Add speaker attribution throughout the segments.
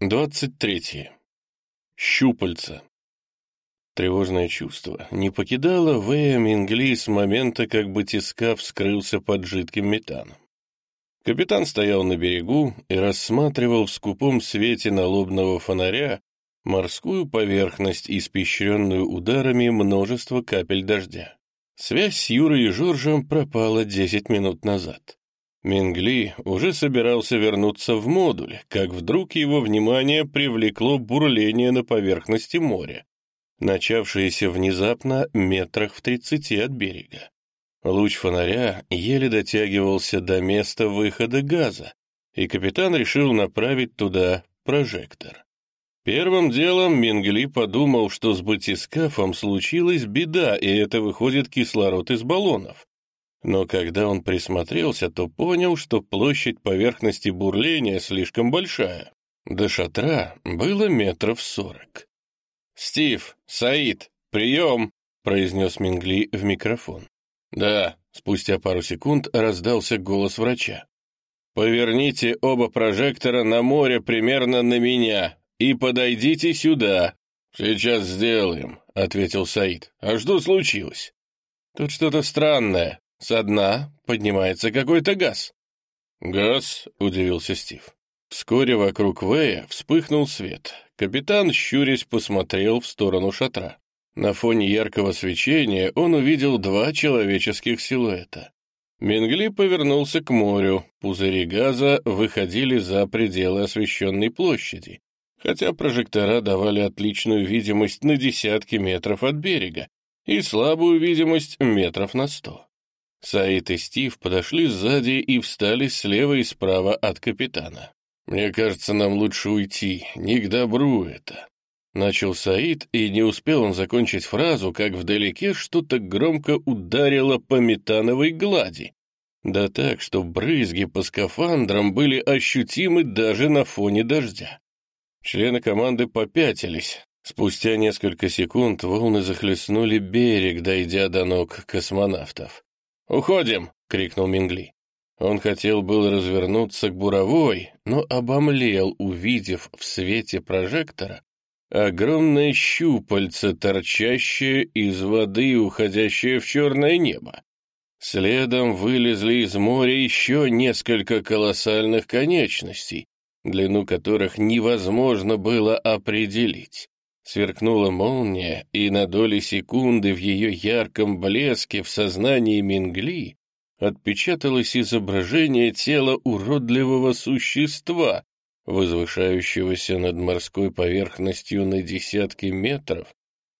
Speaker 1: 23. Щупальца. Тревожное чувство не покидало Вэя Мингли с момента, как батискаф вскрылся под жидким метаном. Капитан стоял на берегу и рассматривал в скупом свете налобного фонаря морскую поверхность, испещренную ударами множества капель дождя. Связь с Юрой и Жоржем пропала десять минут назад. Мингли уже собирался вернуться в модуль, как вдруг его внимание привлекло бурление на поверхности моря, начавшееся внезапно метрах в тридцати от берега. Луч фонаря еле дотягивался до места выхода газа, и капитан решил направить туда прожектор. Первым делом Мингли подумал, что с батискафом случилась беда, и это выходит кислород из баллонов. Но когда он присмотрелся, то понял, что площадь поверхности бурления слишком большая. До шатра было метров сорок. «Стив, Саид, прием!» — произнес Мингли в микрофон. «Да», — спустя пару секунд раздался голос врача. «Поверните оба прожектора на море примерно на меня и подойдите сюда». «Сейчас сделаем», — ответил Саид. «А что случилось?» «Тут что-то странное. Со дна поднимается какой-то газ». «Газ?» — удивился Стив. Вскоре вокруг Вэя вспыхнул свет. Капитан, щурясь, посмотрел в сторону шатра. На фоне яркого свечения он увидел два человеческих силуэта. Мингли повернулся к морю. Пузыри газа выходили за пределы освещенной площади, хотя прожектора давали отличную видимость на десятки метров от берега и слабую видимость метров на сто. Саид и Стив подошли сзади и встали слева и справа от капитана. «Мне кажется, нам лучше уйти, не к добру это», — начал Саид, и не успел он закончить фразу, как вдалеке что-то громко ударило по метановой глади. Да так, что брызги по скафандрам были ощутимы даже на фоне дождя. Члены команды попятились. Спустя несколько секунд волны захлестнули берег, дойдя до ног космонавтов. «Уходим!» — крикнул Мингли. Он хотел был развернуться к буровой, но обомлел, увидев в свете прожектора огромное щупальце, торчащее из воды, уходящее в черное небо. Следом вылезли из моря еще несколько колоссальных конечностей, длину которых невозможно было определить. Сверкнула молния, и на доли секунды в ее ярком блеске в сознании Мингли отпечаталось изображение тела уродливого существа, возвышающегося над морской поверхностью на десятки метров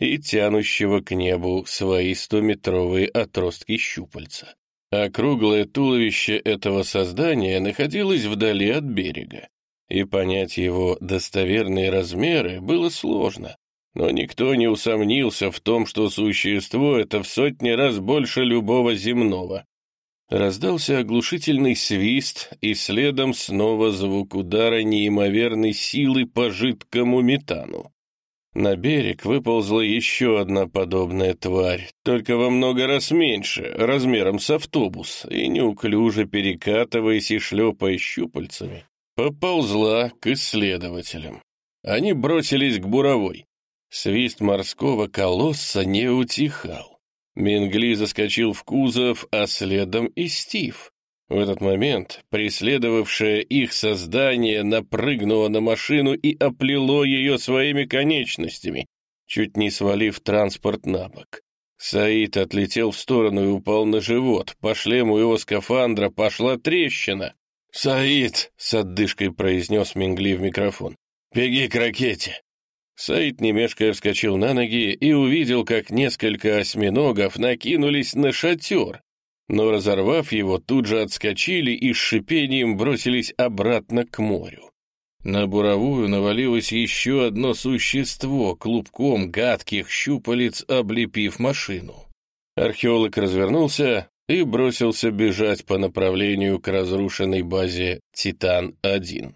Speaker 1: и тянущего к небу свои стометровые отростки щупальца. Округлое туловище этого создания находилось вдали от берега и понять его достоверные размеры было сложно. Но никто не усомнился в том, что существо это в сотни раз больше любого земного. Раздался оглушительный свист, и следом снова звук удара неимоверной силы по жидкому метану. На берег выползла еще одна подобная тварь, только во много раз меньше, размером с автобус, и неуклюже перекатываясь и шлепая щупальцами, поползла к исследователям. Они бросились к буровой. Свист морского колосса не утихал. Мингли заскочил в кузов, а следом и Стив. В этот момент преследовавшее их создание напрыгнуло на машину и оплело ее своими конечностями, чуть не свалив транспорт на бок. Саид отлетел в сторону и упал на живот. По шлему его скафандра пошла трещина. «Саид!» — с отдышкой произнес Мингли в микрофон. «Беги к ракете!» Саид немешкая вскочил на ноги и увидел, как несколько осьминогов накинулись на шатер, но, разорвав его, тут же отскочили и с шипением бросились обратно к морю. На буровую навалилось еще одно существо, клубком гадких щупалец облепив машину. Археолог развернулся и бросился бежать по направлению к разрушенной базе «Титан-1».